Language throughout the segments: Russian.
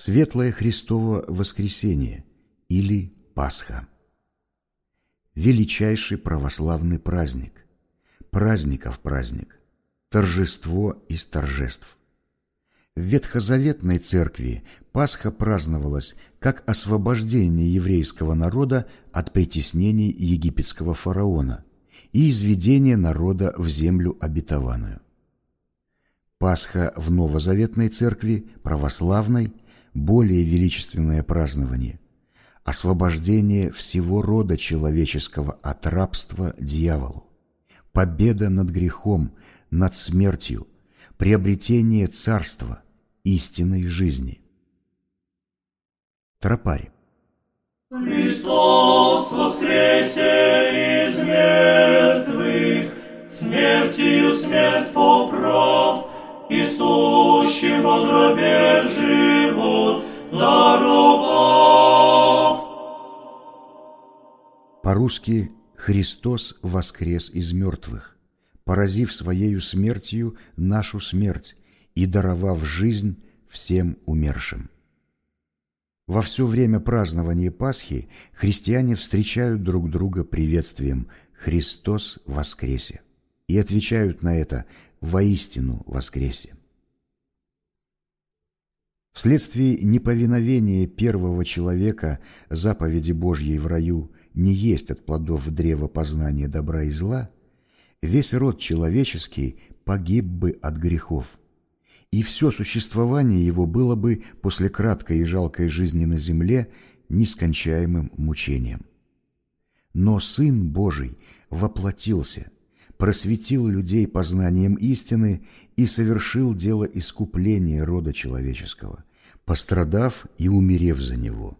Светлое Христово воскресение или Пасха. Величайший православный праздник, праздников праздник, торжество из торжеств. В Ветхозаветной церкви Пасха праздновалась как освобождение еврейского народа от притеснений египетского фараона и изведение народа в землю обетованную. Пасха в Новозаветной церкви, православной, более величественное празднование – освобождение всего рода человеческого от рабства дьяволу, победа над грехом, над смертью, приобретение царства, истинной жизни. Тропарь. Христос воскресе из мертвых, смертью смерть поправ, и во гробе живот По-русски «Христос воскрес из мертвых, поразив Своею смертью нашу смерть и даровав жизнь всем умершим». Во все время празднования Пасхи христиане встречают друг друга приветствием «Христос воскресе» и отвечают на это воистину воскресе. Вследствие неповиновения первого человека заповеди Божьей в раю не есть от плодов древа познания добра и зла, весь род человеческий погиб бы от грехов, и все существование его было бы после краткой и жалкой жизни на земле нескончаемым мучением. Но Сын Божий воплотился – просветил людей познанием истины и совершил дело искупления рода человеческого, пострадав и умерев за него.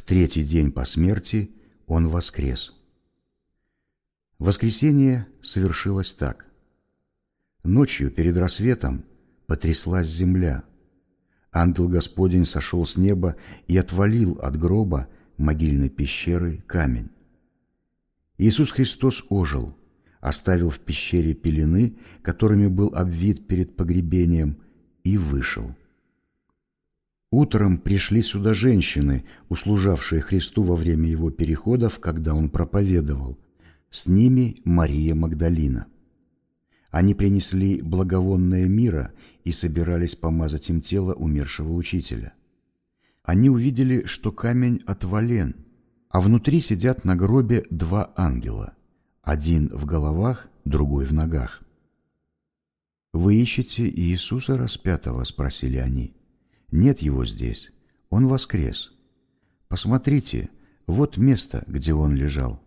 В третий день по смерти он воскрес. Воскресение совершилось так. Ночью перед рассветом потряслась земля. Ангел Господень сошел с неба и отвалил от гроба могильной пещеры камень. Иисус Христос ожил – оставил в пещере пелены, которыми был обвит перед погребением, и вышел. Утром пришли сюда женщины, услужавшие Христу во время его переходов, когда он проповедовал. С ними Мария Магдалина. Они принесли благовонное мира и собирались помазать им тело умершего учителя. Они увидели, что камень отвален, а внутри сидят на гробе два ангела – один в головах, другой в ногах. «Вы ищете Иисуса распятого?» – спросили они. «Нет его здесь. Он воскрес. Посмотрите, вот место, где он лежал».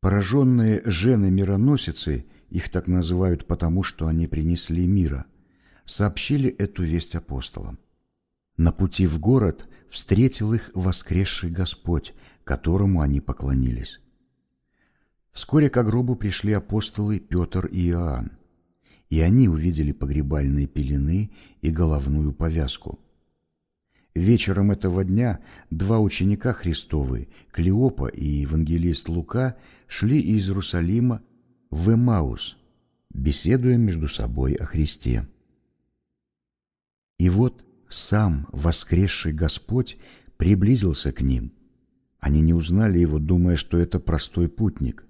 Пораженные жены-мироносицы, их так называют потому, что они принесли мира, сообщили эту весть апостолам. На пути в город встретил их воскресший Господь, которому они поклонились. Вскоре к гробу пришли апостолы Петр и Иоанн, и они увидели погребальные пелены и головную повязку. Вечером этого дня два ученика Христовы, Клеопа и евангелист Лука, шли из Иерусалима в Эмаус, беседуя между собой о Христе. И вот сам воскресший Господь приблизился к ним. Они не узнали его, думая, что это простой путник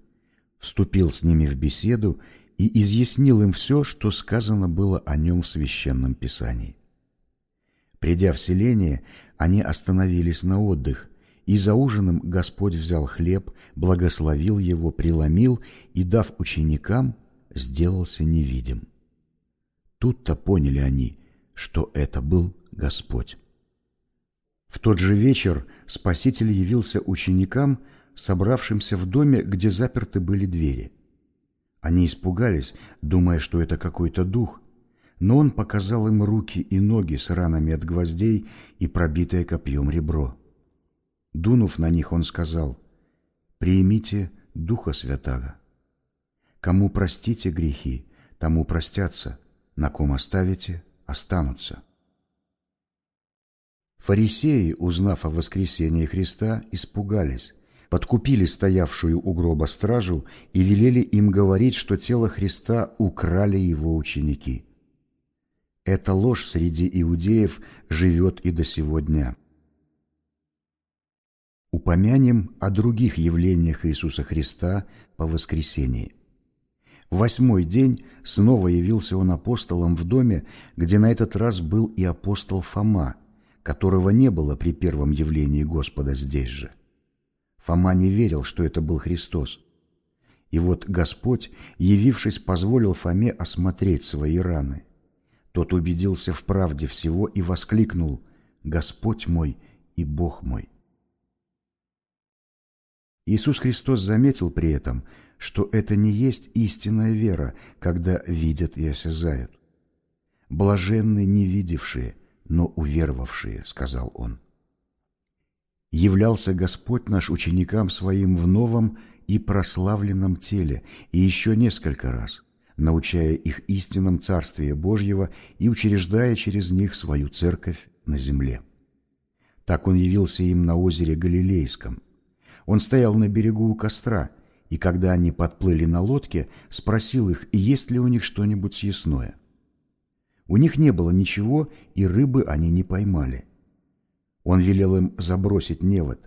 вступил с ними в беседу и изъяснил им все, что сказано было о нем в Священном Писании. Придя в селение, они остановились на отдых, и за ужином Господь взял хлеб, благословил его, преломил и, дав ученикам, сделался невидим. Тут-то поняли они, что это был Господь. В тот же вечер Спаситель явился ученикам – собравшимся в доме, где заперты были двери. Они испугались, думая, что это какой-то дух, но он показал им руки и ноги с ранами от гвоздей и пробитое копьем ребро. Дунув на них, он сказал, «Примите Духа Святаго. Кому простите грехи, тому простятся, на ком оставите, останутся». Фарисеи, узнав о воскресении Христа, испугались, подкупили стоявшую у гроба стражу и велели им говорить, что тело Христа украли его ученики. Эта ложь среди иудеев живет и до сего дня. Упомянем о других явлениях Иисуса Христа по воскресении. Восьмой день снова явился он апостолом в доме, где на этот раз был и апостол Фома, которого не было при первом явлении Господа здесь же. Фома не верил, что это был Христос. И вот Господь, явившись, позволил Фоме осмотреть свои раны. Тот убедился в правде всего и воскликнул «Господь мой и Бог мой». Иисус Христос заметил при этом, что это не есть истинная вера, когда видят и осязают. «Блаженны не видевшие, но уверовавшие», — сказал Он. Являлся Господь наш ученикам Своим в новом и прославленном теле, и еще несколько раз, научая их истинам Царствия Божьего и учреждая через них свою церковь на земле. Так Он явился им на озере Галилейском, он стоял на берегу у костра, и когда они подплыли на лодке, спросил их, есть ли у них что-нибудь съестное. У них не было ничего, и рыбы они не поймали. Он велел им забросить невод.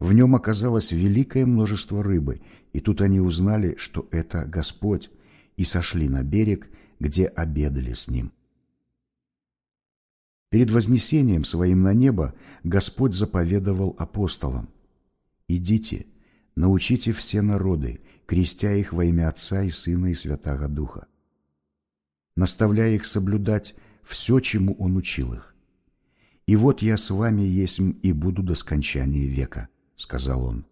В нем оказалось великое множество рыбы, и тут они узнали, что это Господь, и сошли на берег, где обедали с ним. Перед вознесением своим на небо Господь заповедовал апостолам – «Идите, научите все народы, крестя их во имя Отца и Сына и Святаго Духа, наставляя их соблюдать все, чему Он учил их. И вот я с вами есмь и буду до скончания века», — сказал Он.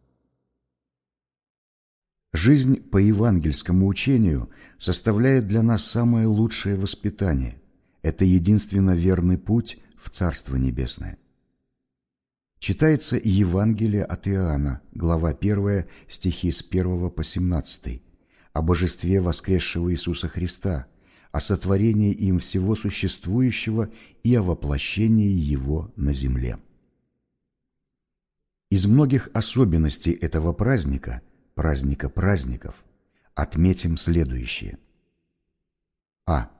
Жизнь по евангельскому учению составляет для нас самое лучшее воспитание. Это единственно верный путь в Царство Небесное. Читается Евангелие от Иоанна, глава 1, стихи с 1 по 17, о божестве воскресшего Иисуса Христа, о сотворении им всего существующего и о воплощении Его на земле. Из многих особенностей этого праздника, праздника праздников, отметим следующее. А.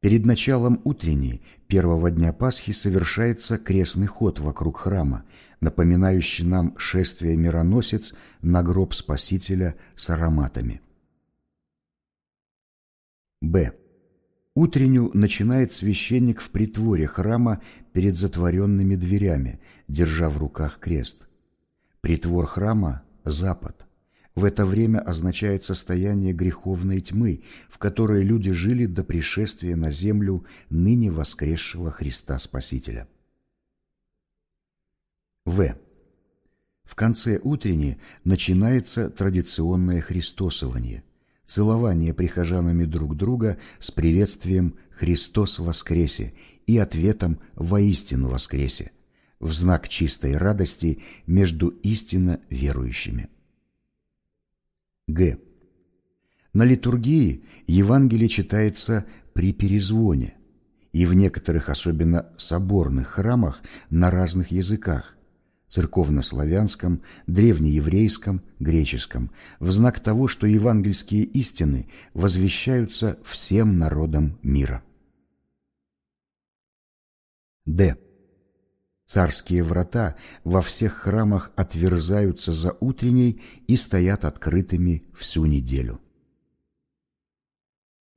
Перед началом утренней, первого дня Пасхи, совершается крестный ход вокруг храма, напоминающий нам шествие мироносец на гроб Спасителя с ароматами. Б. Утреннюю начинает священник в притворе храма перед затворенными дверями, держа в руках крест. Притвор храма – запад. В это время означает состояние греховной тьмы, в которой люди жили до пришествия на землю ныне воскресшего Христа Спасителя. В. В конце утренней начинается традиционное христосование, целование прихожанами друг друга с приветствием «Христос воскресе» и ответом «Воистину воскресе» в знак чистой радости между истинно верующими. Г. На литургии Евангелие читается при перезвоне и в некоторых, особенно соборных храмах, на разных языках – церковнославянском, древнееврейском, греческом, в знак того, что евангельские истины возвещаются всем народам мира. Д. Царские врата во всех храмах отверзаются за утренней и стоят открытыми всю неделю.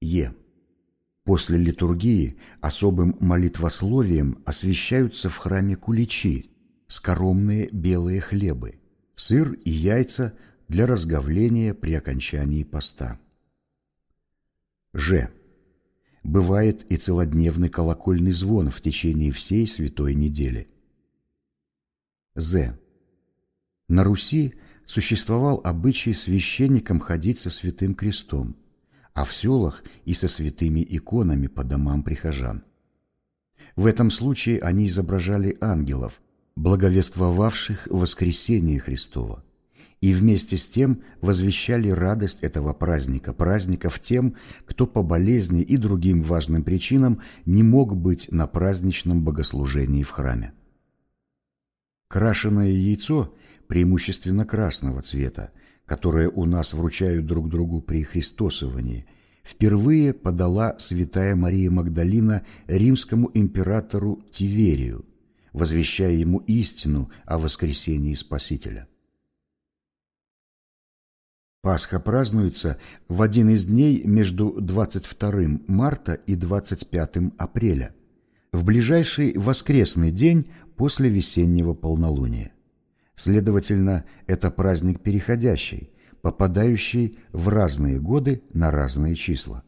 Е. После литургии особым молитвословием освещаются в храме куличи, скоромные белые хлебы, сыр и яйца для разговления при окончании поста. Ж. Бывает и целодневный колокольный звон в течение всей святой недели. З. На Руси существовал обычай священникам ходить со святым крестом, а в селах и со святыми иконами по домам прихожан. В этом случае они изображали ангелов, благовествовавших воскресение Христова, и вместе с тем возвещали радость этого праздника, праздников тем, кто по болезни и другим важным причинам не мог быть на праздничном богослужении в храме. Крашеное яйцо, преимущественно красного цвета, которое у нас вручают друг другу при христосовании, впервые подала святая Мария Магдалина римскому императору Тиверию, возвещая ему истину о воскресении Спасителя. Пасха празднуется в один из дней между 22 марта и 25 апреля, в ближайший воскресный день после весеннего полнолуния. Следовательно, это праздник переходящий, попадающий в разные годы на разные числа.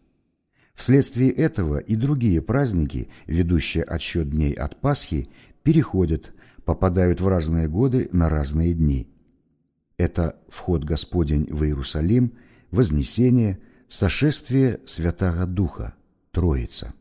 Вследствие этого и другие праздники, ведущие отсчет дней от Пасхи, переходят, попадают в разные годы на разные дни – это вход Господень в Иерусалим, Вознесение, сошествие Святаго Духа, Троица.